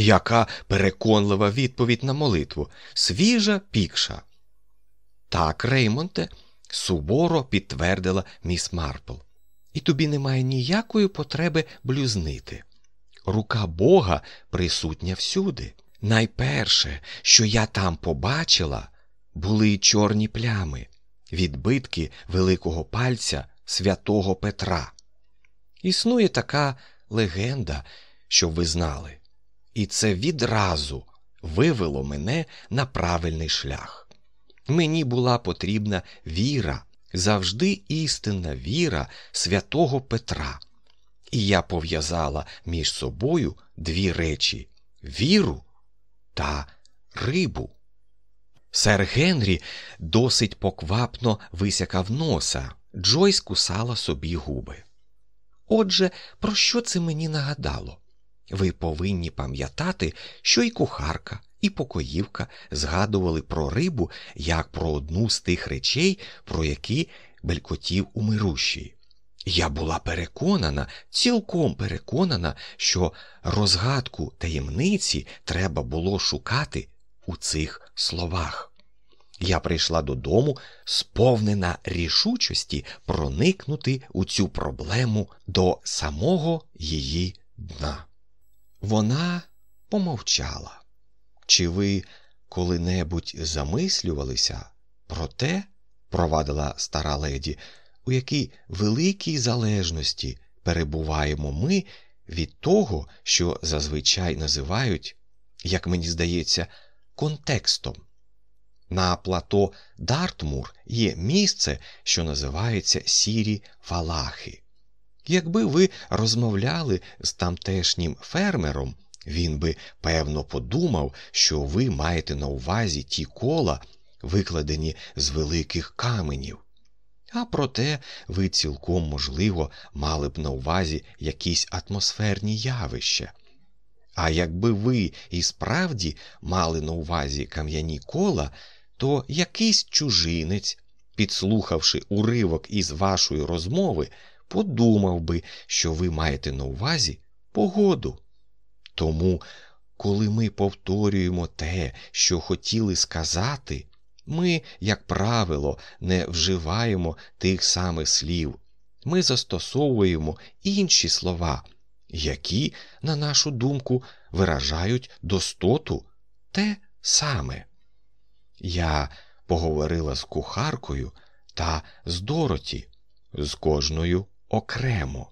Яка переконлива відповідь на молитву, свіжа пікша. Так, Реймонте, суворо підтвердила міс Марпл. І тобі немає ніякої потреби блюзнити. Рука Бога присутня всюди. Найперше, що я там побачила, були чорні плями, відбитки великого пальця святого Петра. Існує така легенда, щоб ви знали, і це відразу вивело мене на правильний шлях. Мені була потрібна віра, завжди істинна віра святого Петра, і я пов'язала між собою дві речі віру та рибу. Сер Генрі досить поквапно висякав носа, Джойс кусала собі губи. Отже, про що це мені нагадало? Ви повинні пам'ятати, що і кухарка, і покоївка згадували про рибу як про одну з тих речей, про які белькотів умирущий. Я була переконана, цілком переконана, що розгадку таємниці треба було шукати у цих словах. Я прийшла додому, сповнена рішучості проникнути у цю проблему до самого її дна. Вона помовчала. Чи ви коли-небудь замислювалися про те, провадила стара леді, у якій великій залежності перебуваємо ми від того, що зазвичай називають, як мені здається, контекстом. На плато Дартмур є місце, що називається Сірі Валахи. Якби ви розмовляли з тамтешнім фермером, він би певно подумав, що ви маєте на увазі ті кола, викладені з великих каменів. А проте ви цілком можливо мали б на увазі якісь атмосферні явища. А якби ви і справді мали на увазі кам'яні кола, то якийсь чужинець, підслухавши уривок із вашої розмови, подумав би, що ви маєте на увазі погоду. Тому, коли ми повторюємо те, що хотіли сказати, ми, як правило, не вживаємо тих самих слів, ми застосовуємо інші слова, які, на нашу думку, виражають достоту те саме. Я поговорила з кухаркою та з Дороті, з кожною окремо.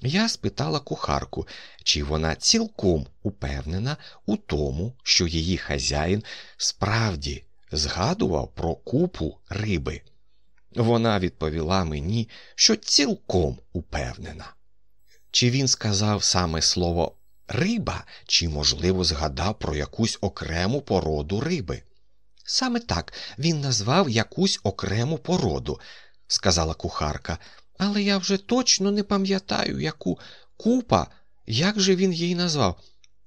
Я спитала кухарку, чи вона цілком упевнена у тому, що її хазяїн справді згадував про купу риби. Вона відповіла мені, що цілком упевнена. Чи він сказав саме слово риба, чи, можливо, згадав про якусь окрему породу риби? Саме так він назвав якусь окрему породу, сказала кухарка, але я вже точно не пам'ятаю, яку купа, як же він її назвав.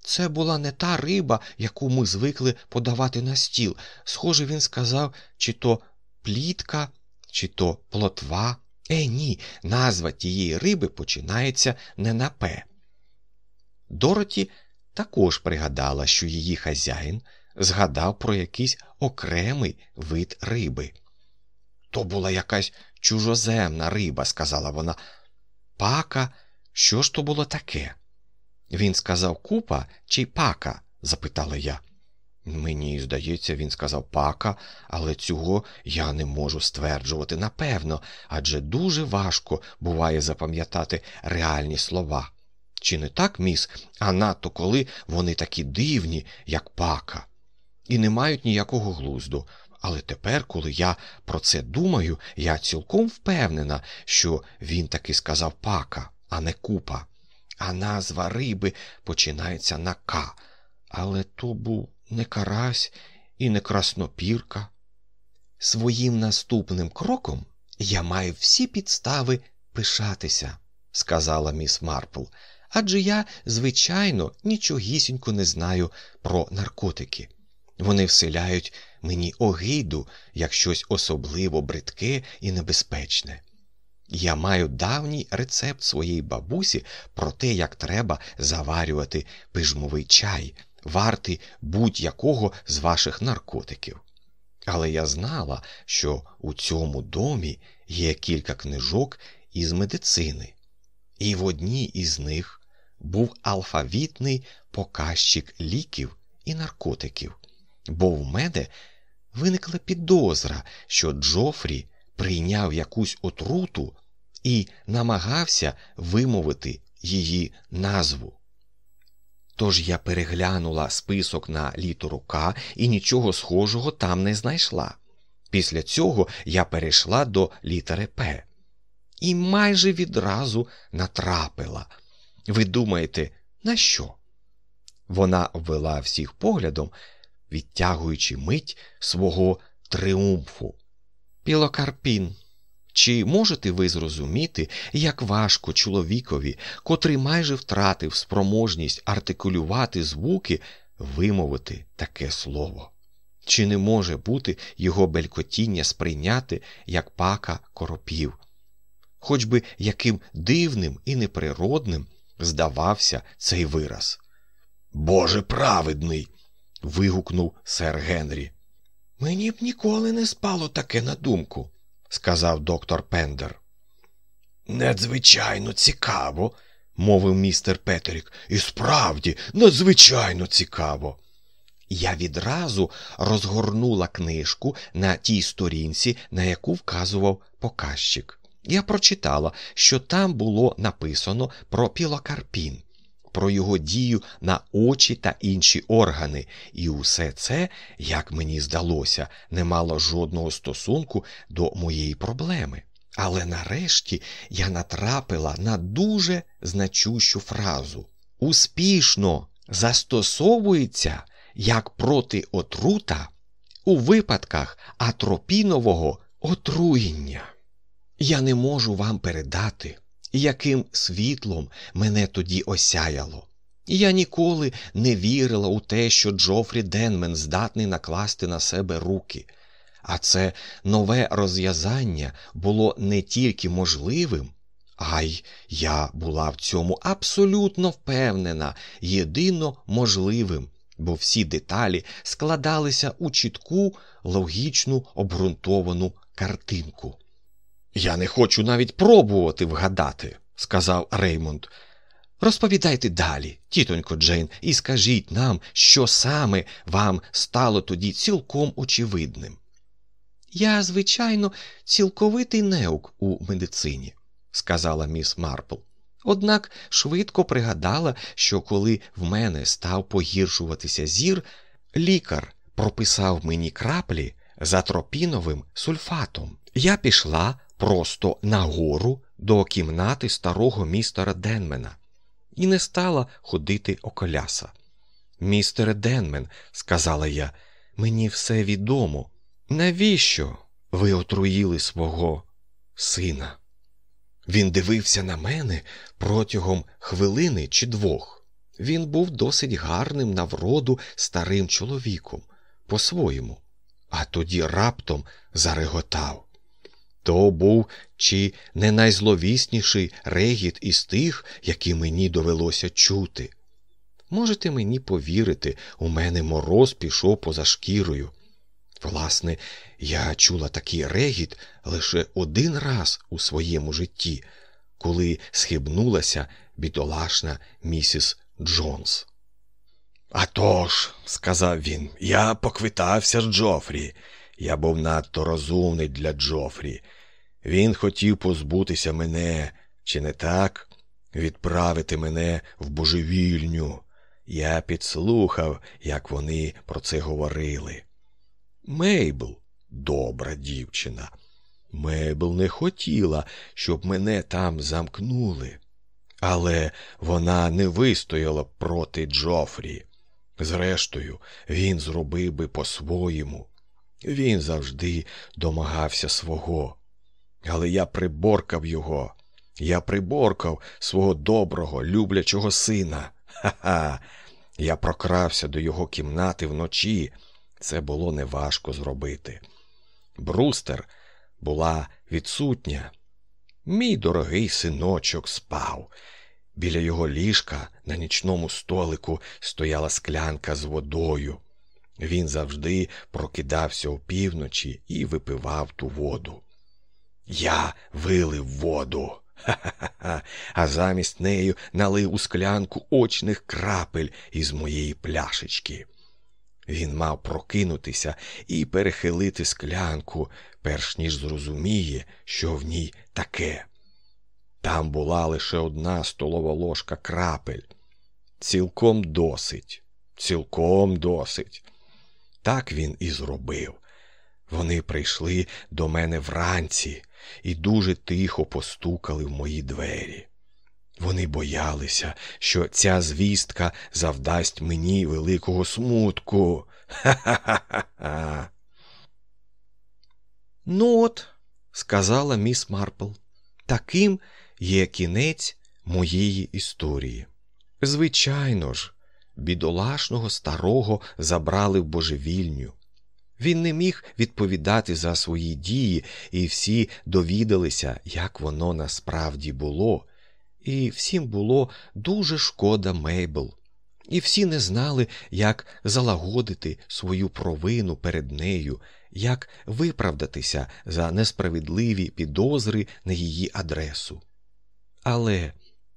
Це була не та риба, яку ми звикли подавати на стіл. Схоже, він сказав, чи то плітка, чи то плотва. Е, ні, назва тієї риби починається не на П. Дороті також пригадала, що її хазяїн згадав про якийсь окремий вид риби. То була якась чужоземна риба, сказала вона. Пака, що ж то було таке? Він сказав купа чи пака? запитала я. Мені здається, він сказав пака, але цього я не можу стверджувати напевно, адже дуже важко буває запам'ятати реальні слова. Чи не так, міс, а надто коли вони такі дивні, як пака, і не мають ніякого глузду. Але тепер, коли я про це думаю, я цілком впевнена, що він таки сказав пака, а не купа. А назва риби починається на К. Але то був не карась і не краснопірка. Своїм наступним кроком я маю всі підстави пишатися, сказала міс Марпл, адже я, звичайно, нічогісінько не знаю про наркотики. Вони вселяють мені огиду як щось особливо бридке і небезпечне. Я маю давній рецепт своєї бабусі про те, як треба заварювати пижмовий чай, вартий будь-якого з ваших наркотиків. Але я знала, що у цьому домі є кілька книжок із медицини, і в одній із них був алфавітний показчик ліків і наркотиків, бо в мене виникла підозра, що Джофрі прийняв якусь отруту і намагався вимовити її назву. Тож я переглянула список на літеру К і нічого схожого там не знайшла. Після цього я перейшла до літери П і майже відразу натрапила. Ви думаєте, на що? Вона ввела всіх поглядом, відтягуючи мить свого триумфу. Пілокарпін. Чи можете ви зрозуміти, як важко чоловікові, котрий майже втратив спроможність артикулювати звуки, вимовити таке слово? Чи не може бути його белькотіння сприйняти як пака коропів? Хоч би яким дивним і неприродним здавався цей вираз. Боже праведний. Вигукнув сер Генрі. Мені б ніколи не спало таке на думку сказав доктор Пендер. Надзвичайно цікаво, мовив містер Петерік. І справді, надзвичайно цікаво. Я відразу розгорнула книжку на тій сторінці, на яку вказував показчик. Я прочитала, що там було написано про пілокарпін, про його дію на очі та інші органи, і усе це, як мені здалося, не мало жодного стосунку до моєї проблеми. Але нарешті я натрапила на дуже значущу фразу успішно застосовується як проти отрута у випадках атропінового отруєння. Я не можу вам передати яким світлом мене тоді осяяло. Я ніколи не вірила у те, що Джофрі Денмен здатний накласти на себе руки, а це нове розв'язання було не тільки можливим, а й я була в цьому абсолютно впевнена, єдино можливим, бо всі деталі складалися у чітку, логічну обґрунтовану картинку. Я не хочу навіть пробувати вгадати, сказав Реймонд. Розповідайте далі, тітонько Джейн, і скажіть нам, що саме вам стало тоді цілком очевидним. Я, звичайно, цілковитий неук у медицині, сказала міс Марпл. Однак швидко пригадала, що коли в мене став погіршуватися зір, лікар прописав мені краплі за тропіновим сульфатом. Я пішла просто нагору до кімнати старого містера Денмена і не стала ходити околяса. Містере Денмен, сказала я, мені все відомо. Навіщо ви отруїли свого сина? Він дивився на мене протягом хвилини чи двох. Він був досить гарним на вроду старим чоловіком, по-своєму, а тоді раптом зареготав. То був чи не найзловісніший регіт із тих, які мені довелося чути. Можете мені повірити, у мене мороз пішов поза шкірою. Власне, я чула такий регіт лише один раз у своєму житті, коли схибнулася бідолашна місіс Джонс. «А тож», – сказав він, я поквитався з Джофрі. Я був надто розумний для Джофрі. Він хотів позбутися мене, чи не так, відправити мене в божевільню. Я підслухав, як вони про це говорили. Мейбл, добра дівчина. Мейбл не хотіла, щоб мене там замкнули, але вона не вистояла проти Джофрі. Зрештою, він зробив би по-своєму. Він завжди домагався свого. Але я приборкав його, я приборкав свого доброго, люблячого сина. Ха-ха. Я прокрався до його кімнати вночі. Це було неважко зробити. Брустер була відсутня. Мій дорогий синочок спав. Біля його ліжка на нічному столику стояла склянка з водою. Він завжди прокидався опівночі і випивав ту воду. Я вилив воду, ха-ха-ха, а замість нею налив у склянку очних крапель із моєї пляшечки. Він мав прокинутися і перехилити склянку, перш ніж зрозуміє, що в ній таке. Там була лише одна столова ложка крапель. Цілком досить, цілком досить. Так він і зробив. Вони прийшли до мене вранці і дуже тихо постукали в мої двері. Вони боялися, що ця звістка завдасть мені великого смутку. Ха-ха-ха. Ну от, сказала міс Марпл, таким є кінець моєї історії. Звичайно ж, бідолашного старого забрали в божевільню. Він не міг відповідати за свої дії, і всі довідалися, як воно насправді було, і всім було дуже шкода Мейбл, і всі не знали, як залагодити свою провину перед нею, як виправдатися за несправедливі підозри на її адресу. Але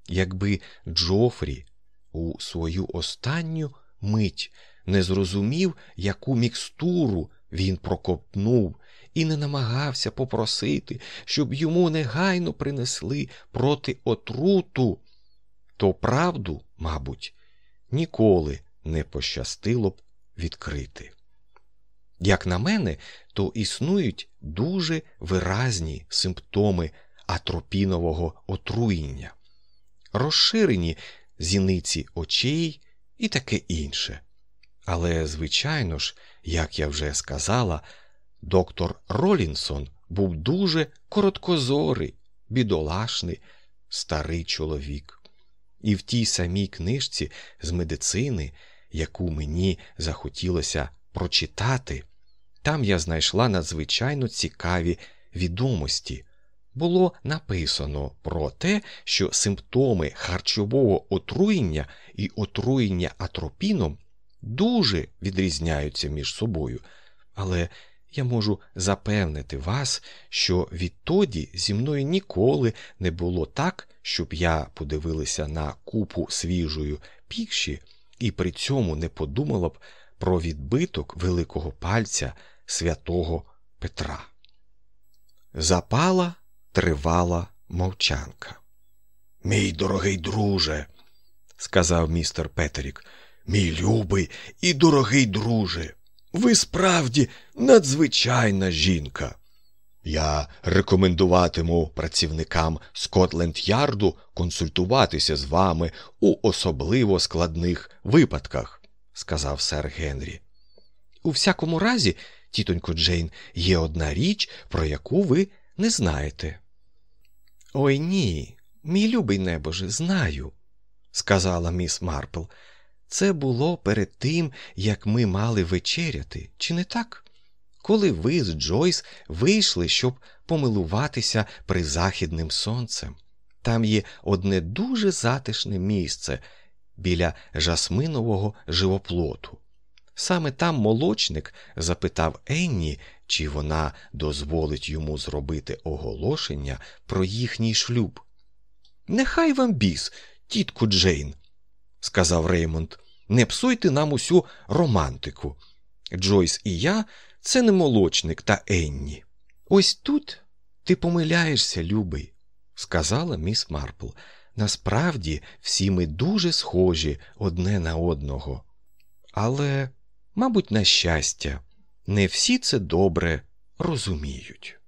якби Джофрі у свою останню мить не зрозумів, яку мікстуру він прокопнув, і не намагався попросити, щоб йому негайно принесли проти отруту, то правду, мабуть, ніколи не пощастило б відкрити. Як на мене, то існують дуже виразні симптоми атропінового отруєння, розширені зіниці очей і таке інше. Але, звичайно ж, як я вже сказала, доктор Ролінсон був дуже короткозорий, бідолашний, старий чоловік. І в тій самій книжці з медицини, яку мені захотілося прочитати, там я знайшла надзвичайно цікаві відомості. Було написано про те, що симптоми харчового отруєння і отруєння атропіном дуже відрізняються між собою, але я можу запевнити вас, що відтоді зі мною ніколи не було так, щоб я подивилася на купу свіжої пікші і при цьому не подумала б про відбиток великого пальця святого Петра. Запала тривала мовчанка. Мій дорогий друже, сказав містер Петерік, мій любий і дорогий друже, ви справді надзвичайна жінка. Я рекомендуватиму працівникам Скотленд Ярду консультуватися з вами у особливо складних випадках, сказав сер Генрі. У всякому разі, тітонько Джейн, є одна річ, про яку ви не знаєте. Ой ні, мій любий небоже, знаю, сказала міс Марпл. Це було перед тим, як ми мали вечеряти, чи не так? Коли ви з Джойс вийшли, щоб помилуватися призахідним сонцем. Там є одне дуже затишне місце біля жасминового живоплоту. Саме там молочник запитав Енні, чи вона дозволить йому зробити оголошення про їхній шлюб. Нехай вам біс, тітку Джейн, сказав Реймонд, не псуйте нам усю романтику. Джойс і я це не молочник та Енні. Ось тут ти помиляєшся, любий, сказала міс Марпл. Насправді всі ми дуже схожі одне на одного. Але, мабуть, на щастя, не всі це добре розуміють.